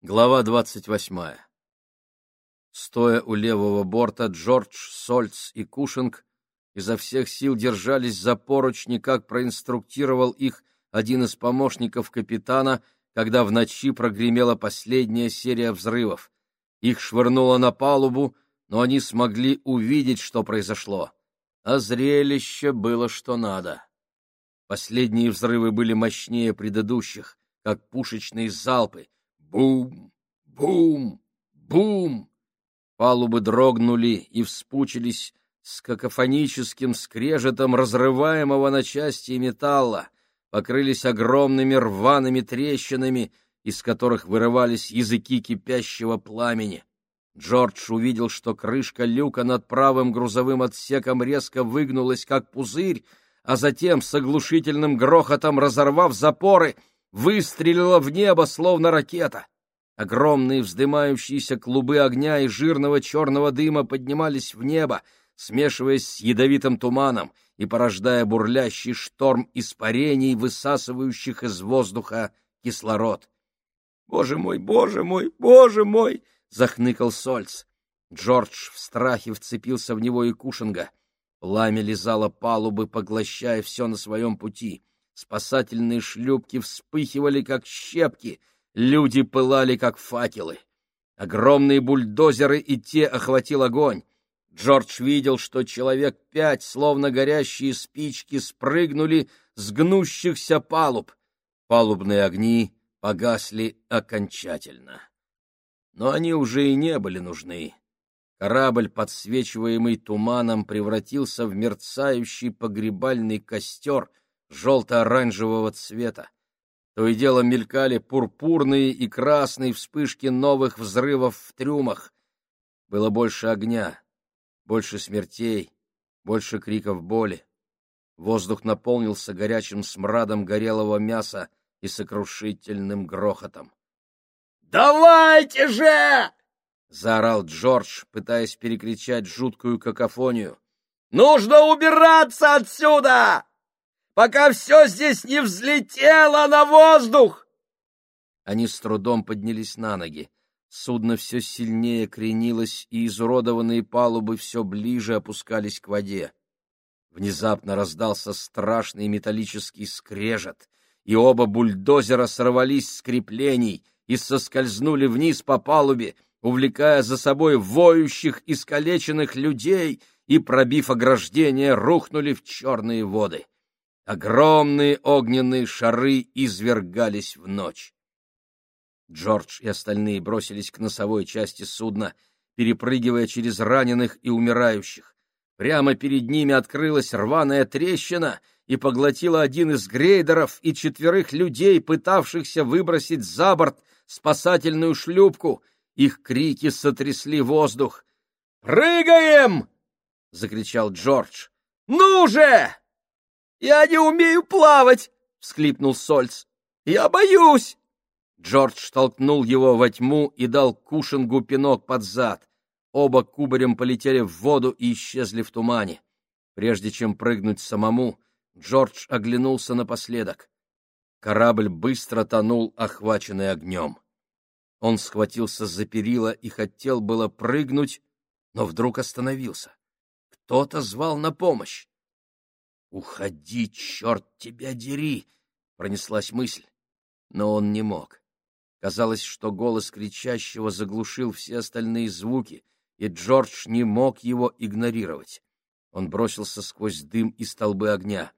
Глава двадцать восьмая. Стоя у левого борта, Джордж, Сольц и Кушинг изо всех сил держались за поручни, как проинструктировал их один из помощников капитана, когда в ночи прогремела последняя серия взрывов. Их швырнуло на палубу, но они смогли увидеть, что произошло. А зрелище было что надо. Последние взрывы были мощнее предыдущих, как пушечные залпы, Бум! Бум! Бум! Палубы дрогнули и вспучились с какофоническим скрежетом разрываемого на части металла, покрылись огромными рваными трещинами, из которых вырывались языки кипящего пламени. Джордж увидел, что крышка люка над правым грузовым отсеком резко выгнулась, как пузырь, а затем с оглушительным грохотом разорвав запоры — выстрелила в небо, словно ракета. Огромные вздымающиеся клубы огня и жирного черного дыма поднимались в небо, смешиваясь с ядовитым туманом и порождая бурлящий шторм испарений, высасывающих из воздуха кислород. «Боже мой, боже мой, боже мой!» — захныкал Сольц. Джордж в страхе вцепился в него и Кушинга. Пламя лизало палубы, поглощая все на своем пути. Спасательные шлюпки вспыхивали, как щепки, люди пылали, как факелы. Огромные бульдозеры и те охватил огонь. Джордж видел, что человек пять, словно горящие спички, спрыгнули с гнущихся палуб. Палубные огни погасли окончательно. Но они уже и не были нужны. Корабль, подсвечиваемый туманом, превратился в мерцающий погребальный костер — желто-оранжевого цвета. То и дело мелькали пурпурные и красные вспышки новых взрывов в трюмах. Было больше огня, больше смертей, больше криков боли. Воздух наполнился горячим смрадом горелого мяса и сокрушительным грохотом. «Давайте же!» — заорал Джордж, пытаясь перекричать жуткую какофонию. «Нужно убираться отсюда!» Пока все здесь не взлетело на воздух!» Они с трудом поднялись на ноги. Судно все сильнее кренилось, и изуродованные палубы все ближе опускались к воде. Внезапно раздался страшный металлический скрежет, и оба бульдозера сорвались с креплений и соскользнули вниз по палубе, увлекая за собой воющих, искалеченных людей, и, пробив ограждение, рухнули в черные воды. Огромные огненные шары извергались в ночь. Джордж и остальные бросились к носовой части судна, перепрыгивая через раненых и умирающих. Прямо перед ними открылась рваная трещина и поглотила один из грейдеров и четверых людей, пытавшихся выбросить за борт спасательную шлюпку. Их крики сотрясли воздух. «Прыгаем!» — закричал Джордж. «Ну же!» «Я не умею плавать!» — всхлипнул Сольц. «Я боюсь!» Джордж толкнул его во тьму и дал Кушингу пинок под зад. Оба кубарем полетели в воду и исчезли в тумане. Прежде чем прыгнуть самому, Джордж оглянулся напоследок. Корабль быстро тонул, охваченный огнем. Он схватился за перила и хотел было прыгнуть, но вдруг остановился. Кто-то звал на помощь. «Уходи, черт тебя дери!» — пронеслась мысль. Но он не мог. Казалось, что голос кричащего заглушил все остальные звуки, и Джордж не мог его игнорировать. Он бросился сквозь дым и столбы огня.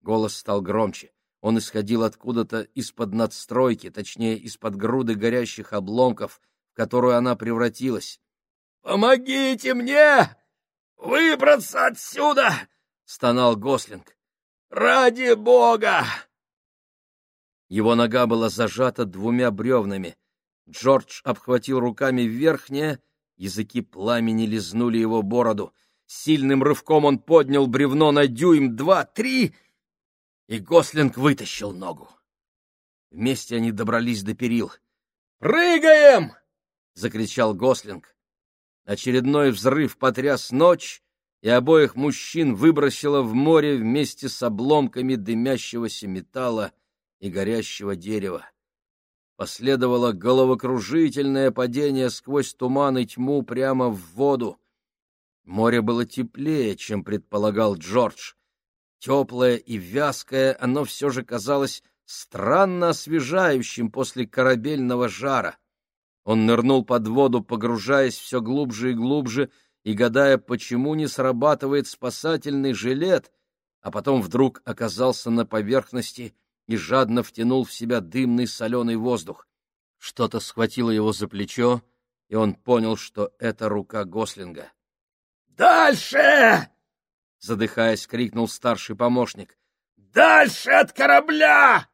Голос стал громче. Он исходил откуда-то из-под надстройки, точнее, из-под груды горящих обломков, в которую она превратилась. «Помогите мне выбраться отсюда!» Стонал Гослинг. «Ради бога!» Его нога была зажата двумя бревнами. Джордж обхватил руками верхнее, языки пламени лизнули его бороду. Сильным рывком он поднял бревно на дюйм, два, три, и Гослинг вытащил ногу. Вместе они добрались до перил. «Прыгаем!» — закричал Гослинг. Очередной взрыв потряс ночь, и обоих мужчин выбросило в море вместе с обломками дымящегося металла и горящего дерева. Последовало головокружительное падение сквозь туман и тьму прямо в воду. Море было теплее, чем предполагал Джордж. Теплое и вязкое, оно все же казалось странно освежающим после корабельного жара. Он нырнул под воду, погружаясь все глубже и глубже, и гадая, почему не срабатывает спасательный жилет, а потом вдруг оказался на поверхности и жадно втянул в себя дымный соленый воздух. Что-то схватило его за плечо, и он понял, что это рука Гослинга. «Дальше!» — задыхаясь, крикнул старший помощник. «Дальше от корабля!»